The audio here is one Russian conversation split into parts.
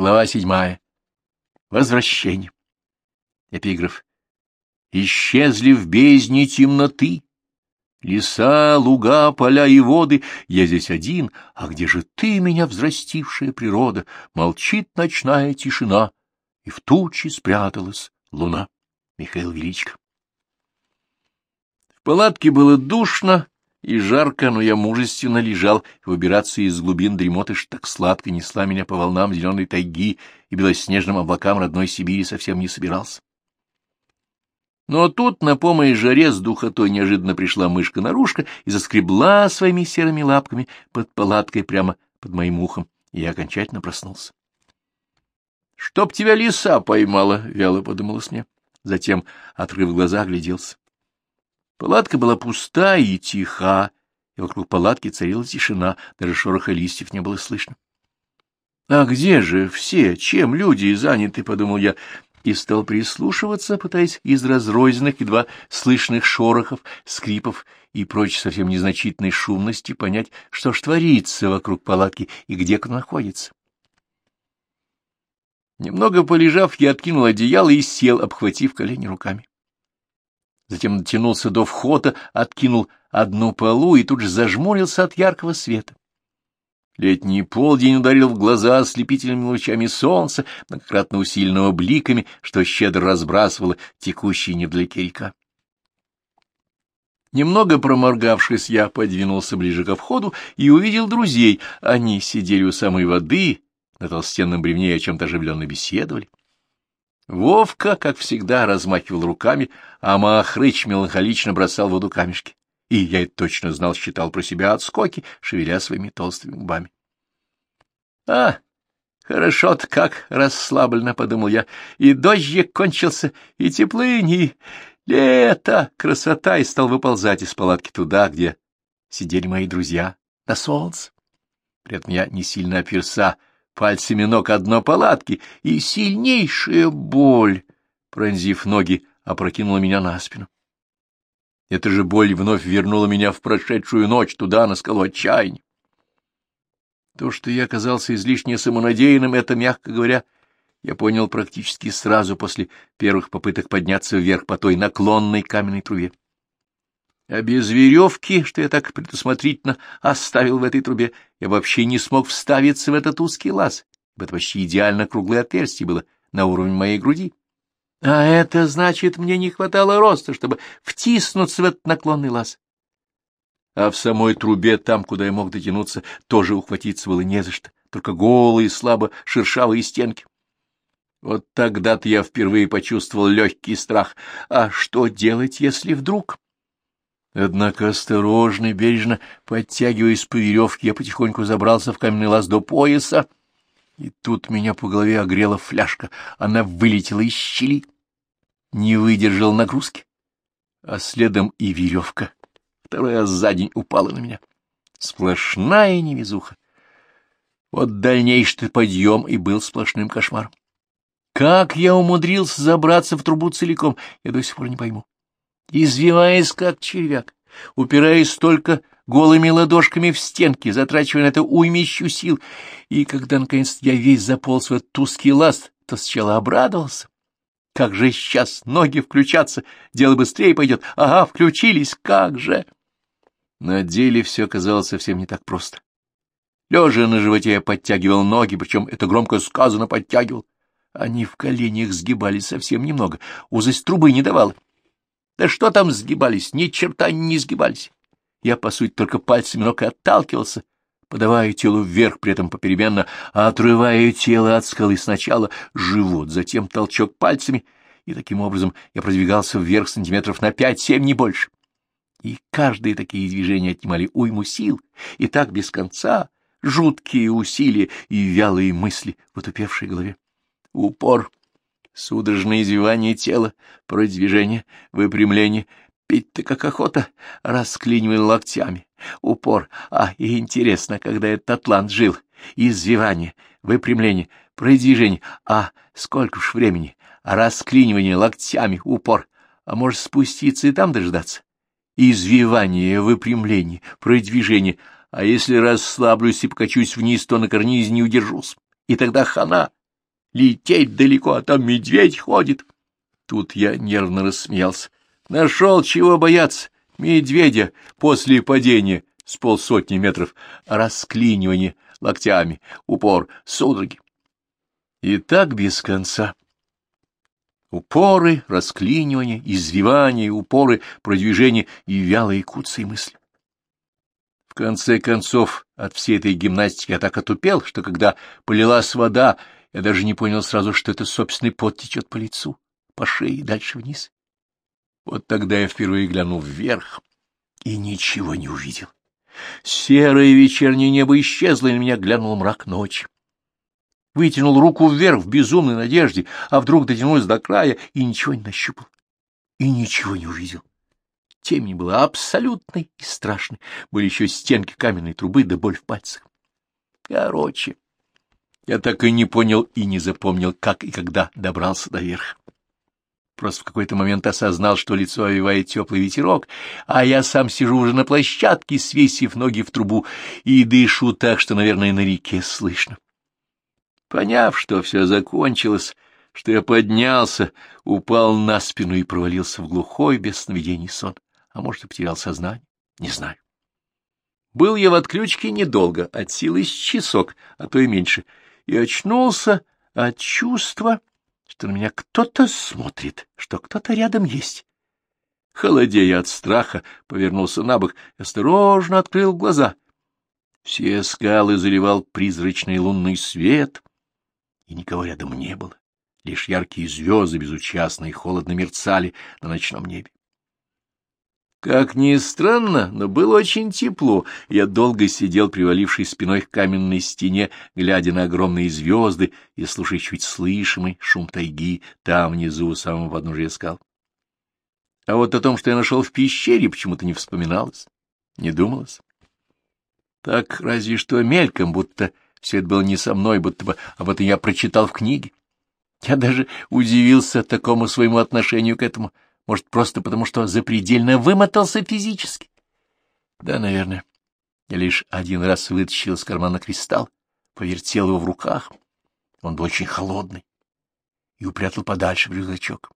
Глава седьмая. Возвращение. Эпиграф. Исчезли в бездне темноты. Леса, луга, поля и воды. Я здесь один, а где же ты, меня взрастившая природа? Молчит ночная тишина, и в тучи спряталась луна. Михаил Величко. В палатке было душно и жарко, но я мужественно лежал, и выбираться из глубин дремоты ж так сладко несла меня по волнам зеленой тайги и белоснежным облакам родной Сибири совсем не собирался. Но тут на помощь жаре с духотой неожиданно пришла мышка-нарушка и заскребла своими серыми лапками под палаткой прямо под моим ухом, и я окончательно проснулся. — Чтоб тебя лиса поймала, — вяло подумалось мне. Затем, открыв глаза, огляделся. Палатка была пуста и тиха, и вокруг палатки царила тишина, даже шороха листьев не было слышно. — А где же все, чем люди заняты, — подумал я, и стал прислушиваться, пытаясь из разрозненных, едва слышных шорохов, скрипов и прочей совсем незначительной шумности понять, что ж творится вокруг палатки и где кто находится. Немного полежав, я откинул одеяло и сел, обхватив колени руками затем натянулся до входа, откинул одну полу и тут же зажмурился от яркого света. Летний полдень ударил в глаза ослепительными лучами солнца, многократно усиленного бликами, что щедро разбрасывало текущие невдалеке река. Немного проморгавшись, я подвинулся ближе ко входу и увидел друзей. Они сидели у самой воды, на толстенном бревне о чем-то оживленно беседовали. Вовка, как всегда, размахивал руками, а Махрыч меланхолично бросал в воду камешки. И я это точно знал, считал про себя отскоки, шевеля своими толстыми губами. — А, хорошо-то как расслабленно, — подумал я, — и дождик кончился, и теплынь, и лето, красота, и стал выползать из палатки туда, где сидели мои друзья, на солнце. При этом я не сильно оперся, — пальцами ног одно палатки, и сильнейшая боль, пронзив ноги, опрокинула меня на спину. Эта же боль вновь вернула меня в прошедшую ночь туда, на скалу отчаяния. То, что я оказался излишне самонадеянным, это, мягко говоря, я понял практически сразу после первых попыток подняться вверх по той наклонной каменной трубе. А без веревки, что я так предусмотрительно оставил в этой трубе, я вообще не смог вставиться в этот узкий лаз, ибо это почти идеально круглое отверстие было на уровне моей груди. А это значит, мне не хватало роста, чтобы втиснуться в этот наклонный лаз. А в самой трубе, там, куда я мог дотянуться, тоже ухватиться было не за что, только голые, слабо шершавые стенки. Вот тогда-то я впервые почувствовал легкий страх. А что делать, если вдруг... Однако осторожно и бережно, подтягиваясь по веревке, я потихоньку забрался в каменный лаз до пояса, и тут меня по голове огрела фляжка. Она вылетела из щели, не выдержал нагрузки, а следом и веревка. Вторая за день упала на меня. Сплошная невезуха. Вот дальнейший подъем и был сплошным кошмаром. Как я умудрился забраться в трубу целиком, я до сих пор не пойму извиваясь как червяк, упираясь только голыми ладошками в стенки, затрачивая на это уймищу сил, и когда, наконец, я весь заполз в этот узкий ласт, то сначала обрадовался. Как же сейчас ноги включаться, дело быстрее пойдет. Ага, включились, как же! На деле все оказалось совсем не так просто. Лежа на животе я подтягивал ноги, причем это громко сказано подтягивал. Они в коленях сгибались совсем немного, узость трубы не давала. Да что там сгибались, ни черта не сгибались. Я, по сути, только пальцами ног отталкивался, подавая тело вверх, при этом попеременно отрывая тело от скалы сначала живот, затем толчок пальцами, и таким образом я продвигался вверх сантиметров на пять-семь, не больше. И каждые такие движения отнимали уйму сил, и так без конца, жуткие усилия и вялые мысли в отупевшей голове. Упор, Судорожное извивание тела, продвижение, выпрямление, пить-то как охота, расклинивая локтями, упор. А, и интересно, когда этот атлант жил, извивание, выпрямление, продвижение, а сколько уж времени, расклинивание локтями, упор, а может спуститься и там дождаться? Извивание, выпрямление, продвижение, а если расслаблюсь и покачусь вниз, то на карнизе не удержусь, и тогда хана — лететь далеко, а там медведь ходит. Тут я нервно рассмеялся. Нашел чего бояться. Медведя после падения с полсотни метров, расклинивание локтями, упор, судороги. И так без конца. Упоры, расклинивания, извивания, упоры, продвижения и вялые куцы мысли. В конце концов, от всей этой гимнастики я так отупел, что когда полилась вода, я даже не понял сразу, что это собственный пот течет по лицу, по шее и дальше вниз. Вот тогда я впервые глянул вверх и ничего не увидел. Серое вечернее небо исчезло, и на меня глянул мрак ночи. Вытянул руку вверх в безумной надежде, а вдруг дотянулся до края и ничего не нащупал. И ничего не увидел. Темень была абсолютной и страшной. Были еще стенки каменной трубы да боль в пальцах. Короче, я так и не понял и не запомнил, как и когда добрался до верха. Просто в какой-то момент осознал, что лицо овивает теплый ветерок, а я сам сижу уже на площадке, свесив ноги в трубу, и дышу так, что, наверное, на реке слышно. Поняв, что все закончилось, что я поднялся, упал на спину и провалился в глухой, без сновидений сон, а может, и потерял сознание, не знаю. Был я в отключке недолго, от силы с часок, а то и меньше, и очнулся от чувства что на меня кто-то смотрит, что кто-то рядом есть. Холодея от страха, повернулся на бок и осторожно открыл глаза. Все скалы заливал призрачный лунный свет, и никого рядом не было. Лишь яркие звезды безучастно и холодно мерцали на ночном небе. Как ни странно, но было очень тепло. Я долго сидел, приваливший спиной к каменной стене, глядя на огромные звезды и слушая чуть слышимый шум тайги там внизу у самого подножия скал. А вот о том, что я нашел в пещере, почему-то не вспоминалось, не думалось. Так разве что мельком, будто все это было не со мной, будто бы об этом я прочитал в книге. Я даже удивился такому своему отношению к этому — может, просто потому, что запредельно вымотался физически? Да, наверное. Я лишь один раз вытащил из кармана кристалл, повертел его в руках. Он был очень холодный и упрятал подальше в рюкзачок.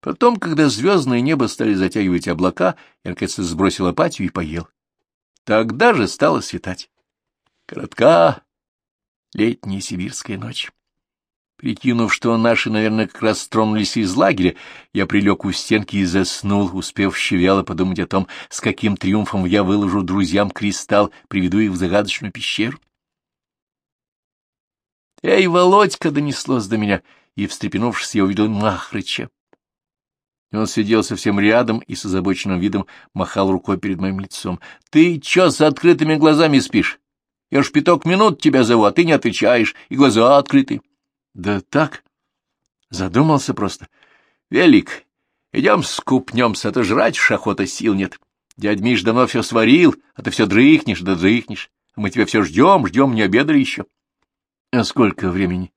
Потом, когда звездное небо стали затягивать облака, я, наконец, сбросил апатию и поел. Тогда же стало светать. Коротка летняя сибирская ночь. Прикинув, что наши, наверное, как раз тронулись из лагеря, я прилег у стенки и заснул, успев щевяло подумать о том, с каким триумфом я выложу друзьям кристалл, приведу их в загадочную пещеру. «Эй, Володька!» — донеслось до меня, и, встрепенувшись, я увидел Махрыча. Он сидел совсем рядом и с озабоченным видом махал рукой перед моим лицом. — Ты чё с открытыми глазами спишь? Я ж пяток минут тебя зову, а ты не отвечаешь, и глаза открыты. Да так, задумался просто. Велик, идем скупнемся, а то жрать в охота сил нет. Дядь Миш давно все сварил, а ты все дрыхнешь да дрыхнешь. Мы тебя все ждем, ждем, не обедали еще. А сколько времени?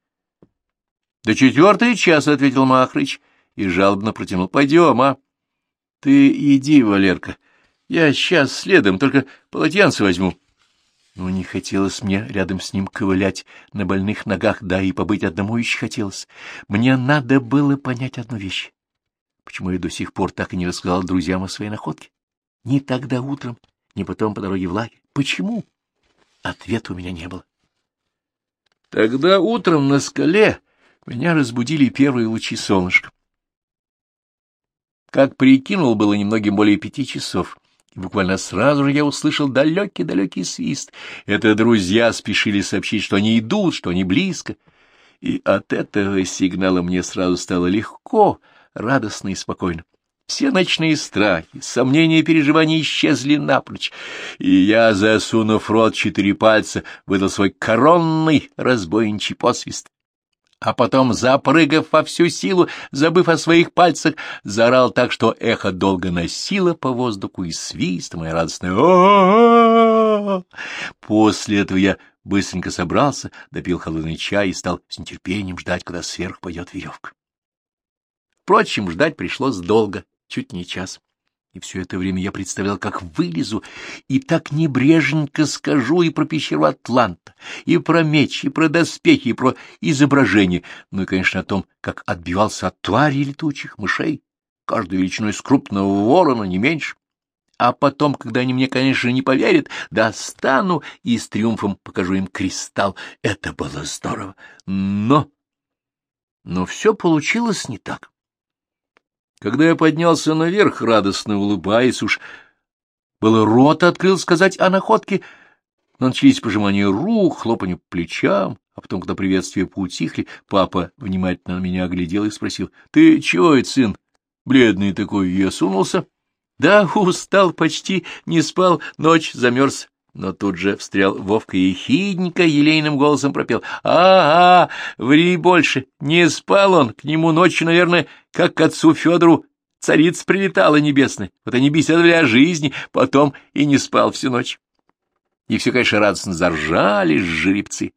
До четвертого часа, — ответил Махрыч и жалобно протянул. Пойдем, а? Ты иди, Валерка. Я сейчас следом, только полотенце возьму но не хотелось мне рядом с ним ковылять на больных ногах, да и побыть одному еще хотелось. Мне надо было понять одну вещь. Почему я до сих пор так и не рассказал друзьям о своей находке? Ни тогда утром, ни потом по дороге в лагерь. Почему? Ответа у меня не было. Тогда утром на скале меня разбудили первые лучи солнышка. Как прикинул, было немногим более пяти часов и буквально сразу же я услышал далекий-далекий свист. Это друзья спешили сообщить, что они идут, что они близко. И от этого сигнала мне сразу стало легко, радостно и спокойно. Все ночные страхи, сомнения и переживания исчезли напрочь, и я, засунув рот четыре пальца, выдал свой коронный разбойничий посвист а потом, запрыгав во всю силу, забыв о своих пальцах, заорал так, что эхо долго носило по воздуху и свист, мое радостное о После этого я быстренько собрался, допил холодный чай и стал с нетерпением ждать, когда сверху пойдет веревка. Впрочем, ждать пришлось долго, чуть не час. И все это время я представлял, как вылезу, и так небрежненько скажу и про пещеру Атланта, и про меч, и про доспехи, и про изображение, ну и, конечно, о том, как отбивался от твари летучих мышей, каждой величиной с крупного ворона, не меньше. А потом, когда они мне, конечно, не поверят, достану и с триумфом покажу им кристалл. Это было здорово. Но... Но все получилось не так. Когда я поднялся наверх, радостно улыбаясь, уж было рот открыл сказать о находке, но начались пожимания рук, хлопанье плечам, а потом, когда приветствия поутихли, папа внимательно на меня оглядел и спросил, — Ты чего, это, сын, бледный такой, я сунулся? — Да, устал, почти не спал, ночь замерз. Но тут же встрял Вовка и хидненько елейным голосом пропел. «А, — А-а, ври больше! Не спал он, к нему ночью, наверное, как к отцу Федору царица прилетала небесная. Вот они беседовали о жизни, потом и не спал всю ночь. И все, конечно, радостно заржали жеребцы.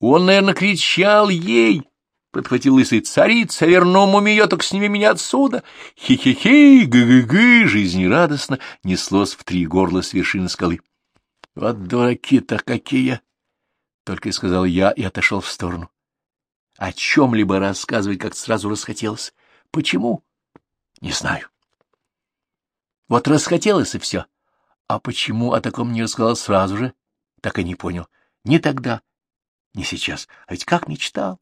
Он, наверное, кричал ей, — подхватил лысый царица, верному ее, так сними меня отсюда. Хи-хи-хи, гы-гы-гы, жизнерадостно неслось в три горла с вершины скалы. Вот дураки-то какие! — только и сказал я и отошел в сторону. О чем-либо рассказывать как сразу расхотелось. Почему? Не знаю. Вот расхотелось и все. А почему о таком не рассказал сразу же? Так и не понял. Ни тогда, ни сейчас. А ведь как мечтал.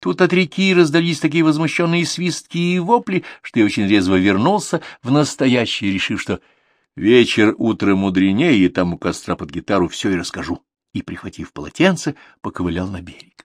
Тут от реки раздались такие возмущенные свистки и вопли, что я очень резво вернулся в настоящее, решив, что Вечер, утро мудренее, и там у костра под гитару все и расскажу. И, прихватив полотенце, поковылял на берег.